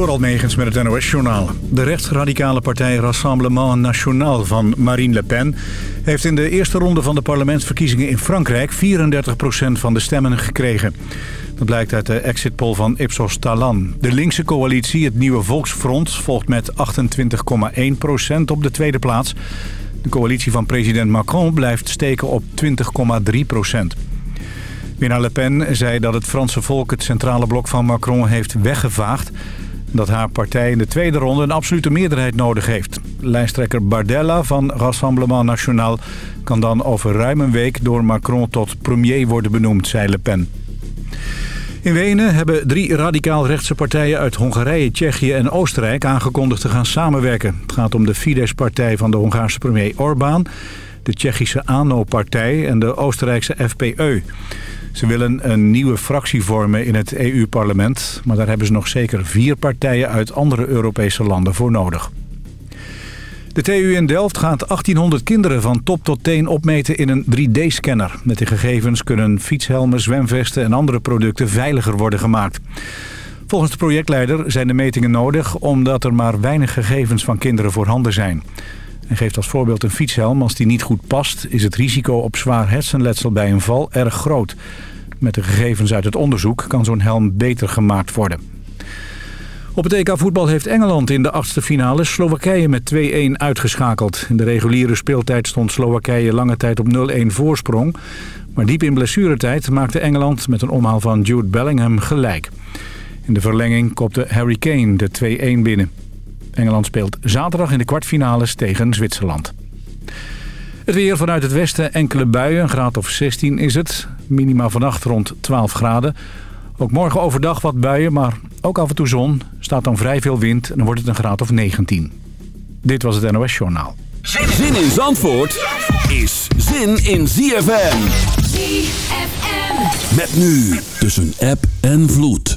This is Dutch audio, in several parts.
Door Almegens met het NOS-journaal. De rechtsradicale partij Rassemblement National van Marine Le Pen... heeft in de eerste ronde van de parlementsverkiezingen in Frankrijk... 34% van de stemmen gekregen. Dat blijkt uit de exit poll van Ipsos Talan. De linkse coalitie, het Nieuwe Volksfront, volgt met 28,1% op de tweede plaats. De coalitie van president Macron blijft steken op 20,3%. Winnaar Le Pen zei dat het Franse volk het centrale blok van Macron heeft weggevaagd. Dat haar partij in de tweede ronde een absolute meerderheid nodig heeft. Lijsttrekker Bardella van Rassemblement National kan dan over ruim een week door Macron tot premier worden benoemd, zei Le Pen. In Wenen hebben drie radicaal-rechtse partijen uit Hongarije, Tsjechië en Oostenrijk aangekondigd te gaan samenwerken. Het gaat om de Fidesz-partij van de Hongaarse premier Orbán, de Tsjechische ANO-partij en de Oostenrijkse FPE. Ze willen een nieuwe fractie vormen in het EU-parlement... maar daar hebben ze nog zeker vier partijen uit andere Europese landen voor nodig. De TU in Delft gaat 1800 kinderen van top tot teen opmeten in een 3D-scanner. Met die gegevens kunnen fietshelmen, zwemvesten en andere producten veiliger worden gemaakt. Volgens de projectleider zijn de metingen nodig omdat er maar weinig gegevens van kinderen voorhanden zijn. Hij geeft als voorbeeld een fietshelm. Als die niet goed past, is het risico op zwaar hersenletsel bij een val erg groot. Met de gegevens uit het onderzoek kan zo'n helm beter gemaakt worden. Op het EK voetbal heeft Engeland in de achtste finale Slowakije met 2-1 uitgeschakeld. In de reguliere speeltijd stond Slowakije lange tijd op 0-1 voorsprong. Maar diep in blessuretijd maakte Engeland met een omhaal van Jude Bellingham gelijk. In de verlenging kopte Harry Kane de 2-1 binnen. Engeland speelt zaterdag in de kwartfinales tegen Zwitserland. Het weer vanuit het westen enkele buien, een graad of 16 is het. Minima vannacht rond 12 graden. Ook morgen overdag wat buien, maar ook af en toe zon. Staat dan vrij veel wind en dan wordt het een graad of 19. Dit was het NOS Journaal. Zin in Zandvoort is zin in ZFM. ZFM. Met nu tussen app en vloed.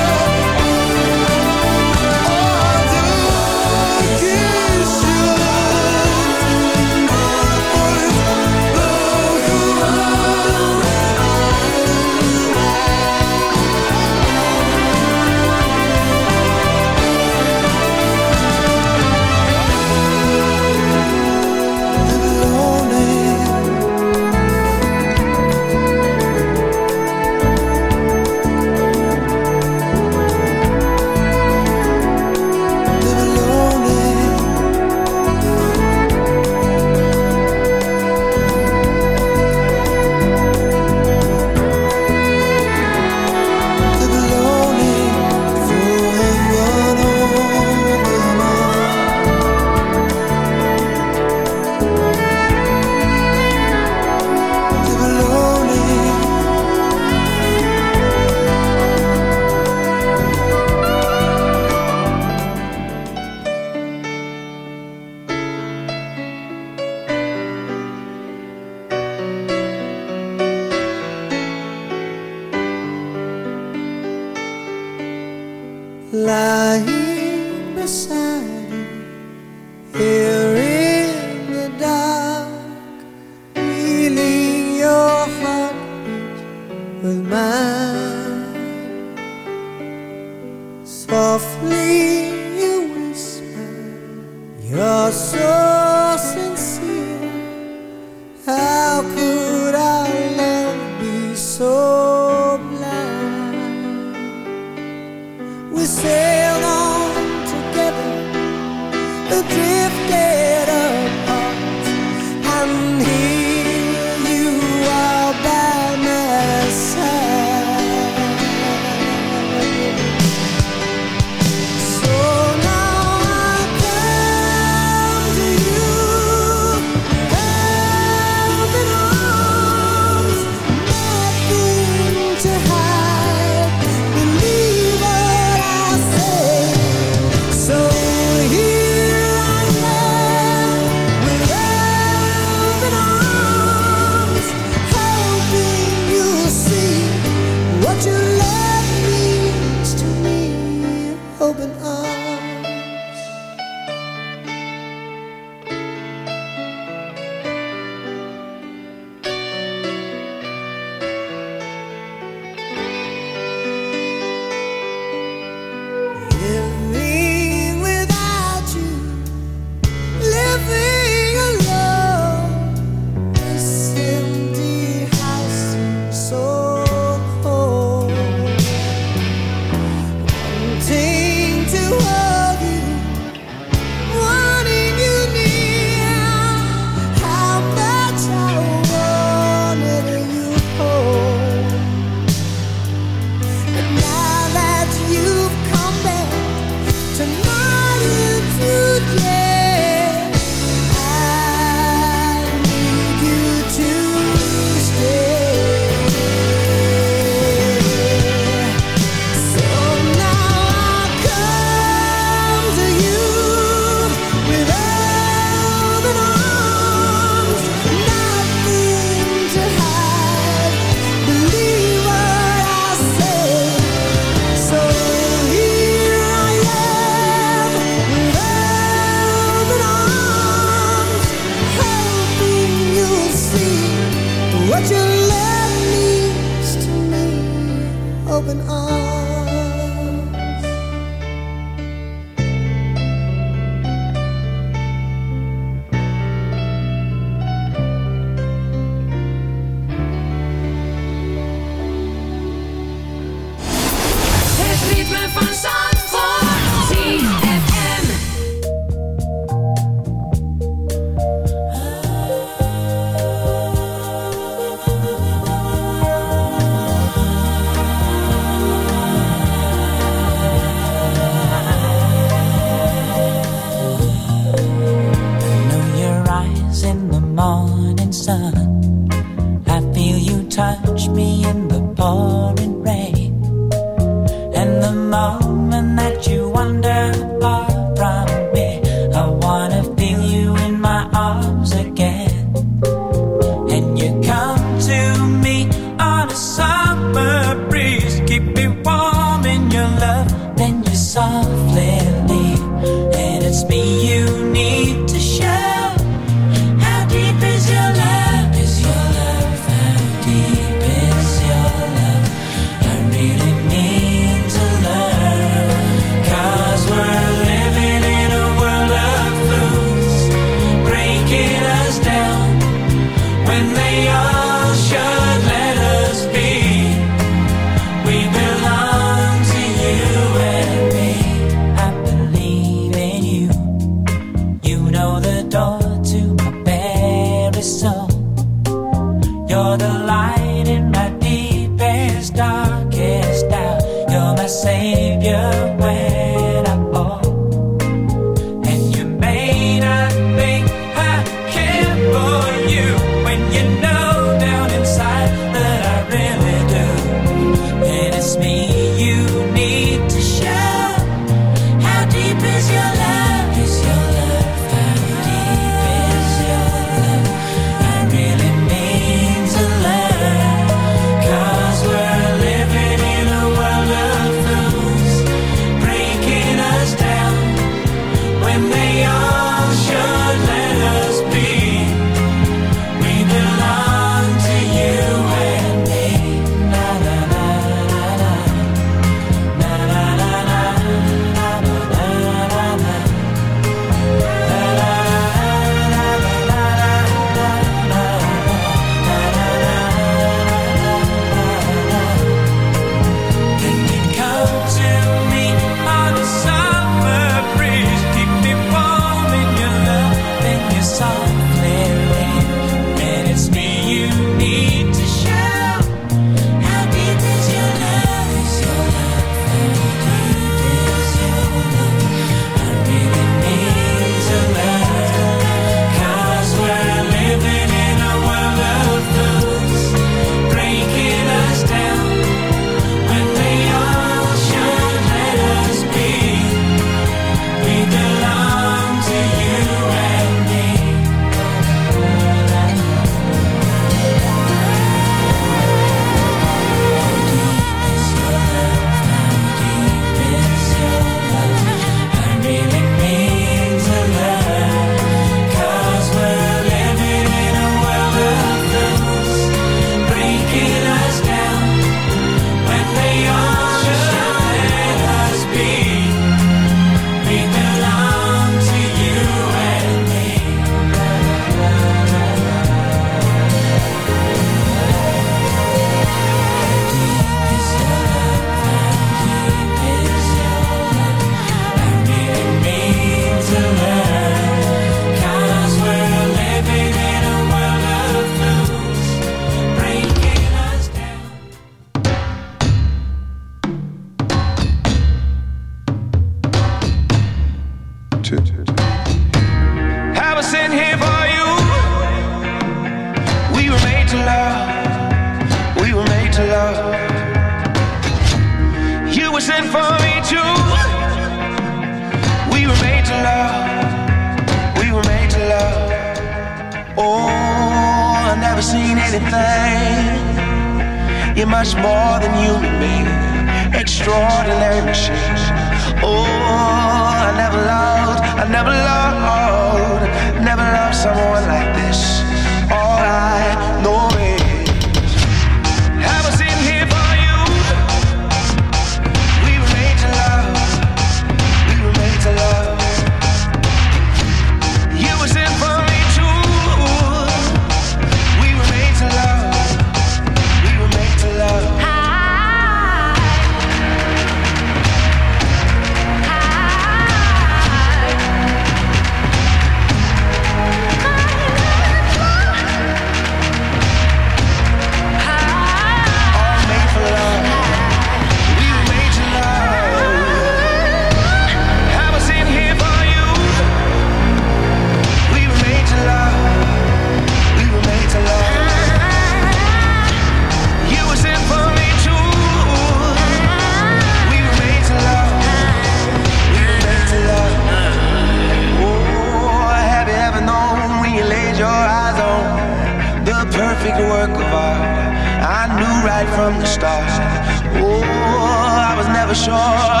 Sure.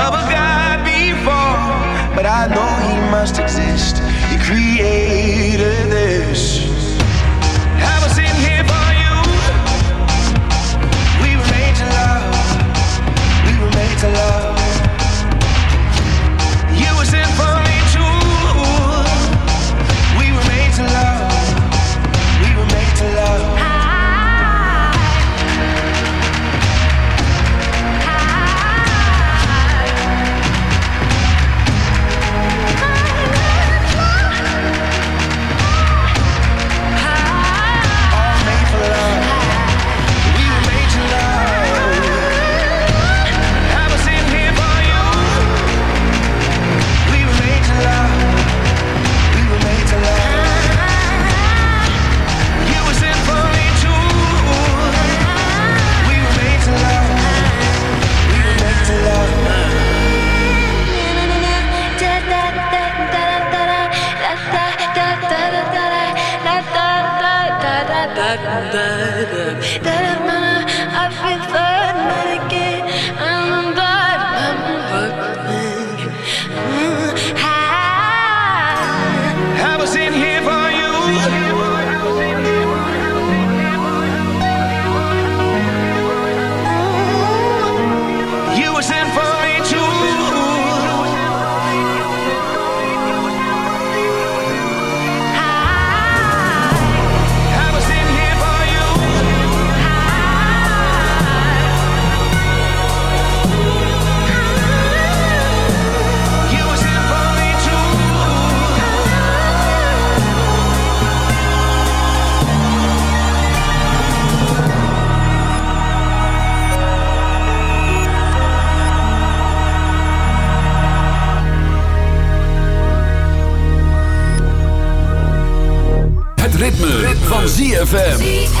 ZFM.